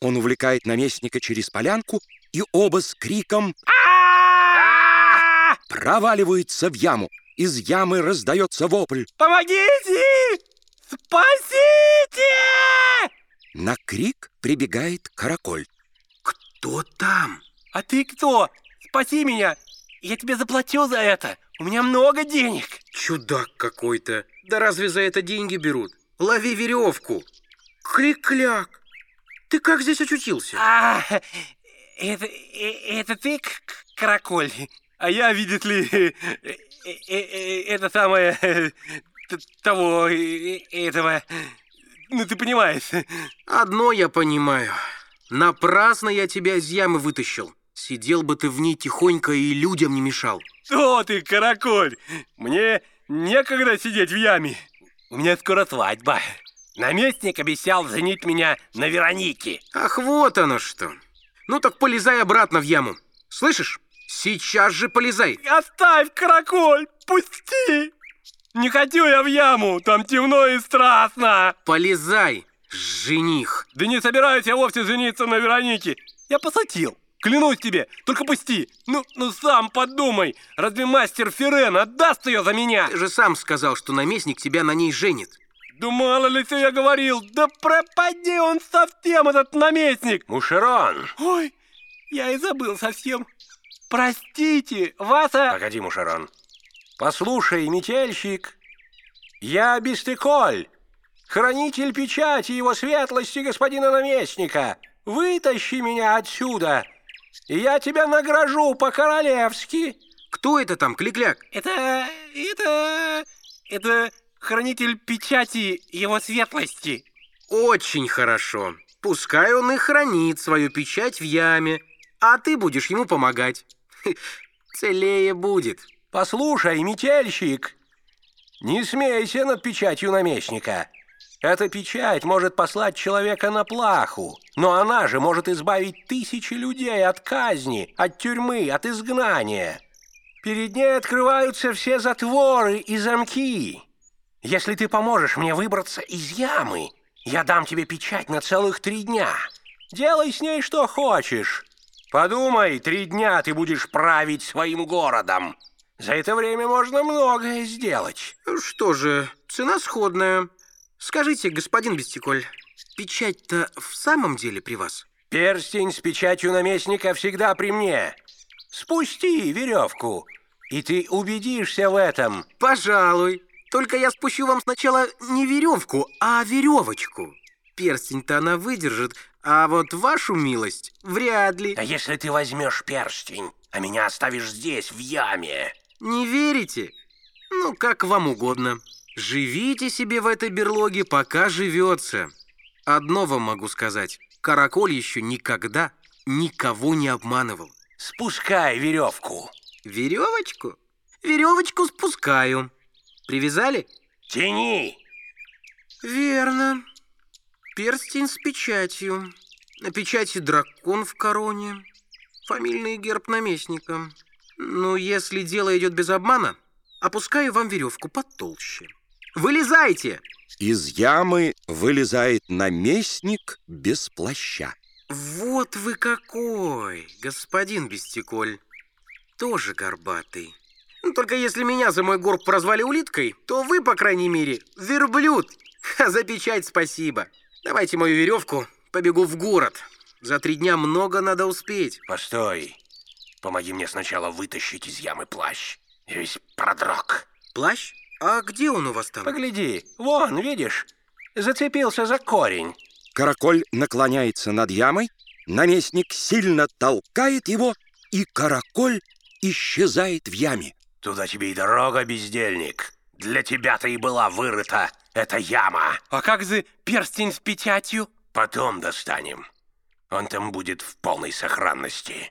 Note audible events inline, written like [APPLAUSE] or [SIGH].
Он увлекает наместника через полянку, и оба с криком проваливаются в яму. Из ямы раздается вопль. Помогите! Спасите! На крик прибегает караколь. Кто там? А ты кто? Спаси меня! Я тебе заплатил за это. У меня много денег. Чудак какой-то. Да разве за это деньги берут? Лови веревку. Клик-кляк. Ты как здесь очутился? А, это, э, это ты, караколь? А я, видит ли, э, э, это самое, [LAUGHS] того, этого, ну ты понимаешь. Одно я понимаю. Напрасно я тебя из ямы вытащил. Сидел бы ты в ней тихонько и людям не мешал. Что ты, караколь? Мне некогда сидеть в яме. У меня скоро свадьба. Наместник обещал женить меня на Веронике. Ах, вот оно что. Ну так полезай обратно в яму. Слышишь? Сейчас же полезай. Оставь, караколь, пусти! Не хочу я в яму, там темно и страстно. Полезай, жених. Да не собираюсь я вовсе жениться на Веронике. Я посотил. Клянусь тебе, только пусти. Ну, ну сам подумай, разве мастер Ферен отдаст ее за меня? Ты же сам сказал, что наместник тебя на ней женит. Да мало ли что я говорил, да пропади он совсем, этот наместник. Мушерон. Ой, я и забыл совсем. Простите, вас... а- Погоди, Мушарон. Послушай, метельщик, я Бестыколь, хранитель печати его светлости господина наместника. Вытащи меня отсюда, и я тебя награжу по-королевски. Кто это там, Кликляк? Это... это... это хранитель печати его светлости. Очень хорошо. Пускай он и хранит свою печать в яме, а ты будешь ему помогать. Целее будет. Послушай, метельщик, не смейся над печатью наместника. Эта печать может послать человека на плаху, но она же может избавить тысячи людей от казни, от тюрьмы, от изгнания. Перед ней открываются все затворы и замки. Если ты поможешь мне выбраться из ямы, я дам тебе печать на целых три дня. Делай с ней что хочешь. Подумай, три дня ты будешь править своим городом. За это время можно многое сделать. Что же, цена сходная. Скажите, господин Бестиколь, печать-то в самом деле при вас? Перстень с печатью наместника всегда при мне. Спусти веревку, и ты убедишься в этом. Пожалуй. Только я спущу вам сначала не веревку, а веревочку. Перстень-то она выдержит, а вот вашу милость вряд ли. Да если ты возьмешь перстень, а меня оставишь здесь, в яме. Не верите? Ну, как вам угодно. Живите себе в этой берлоге, пока живется. Одно вам могу сказать. Караколь еще никогда никого не обманывал. Спускай веревку. Веревочку? Веревочку спускаю. Привязали? Тяни. Верно. Перстень с печатью. На печати дракон в короне. Фамильный герб наместника. Ну, если дело идет без обмана, опускаю вам веревку потолще. Вылезайте! Из ямы вылезает наместник без плаща. Вот вы какой, господин Бестиколь. Тоже горбатый. Ну, только если меня за мой горб прозвали улиткой, то вы, по крайней мере, верблюд. Ха, за печать спасибо. Давайте мою веревку, побегу в город. За три дня много надо успеть. Постой. Помоги мне сначала вытащить из ямы плащ. Я весь продрог. Плащ? А где он у вас там? Погляди, вон, видишь? Зацепился за корень. Караколь наклоняется над ямой, наместник сильно толкает его, и караколь исчезает в яме. Туда тебе и дорога, бездельник. Для тебя-то и была вырыта эта яма. А как же перстень с печатью? Потом достанем. Он там будет в полной сохранности.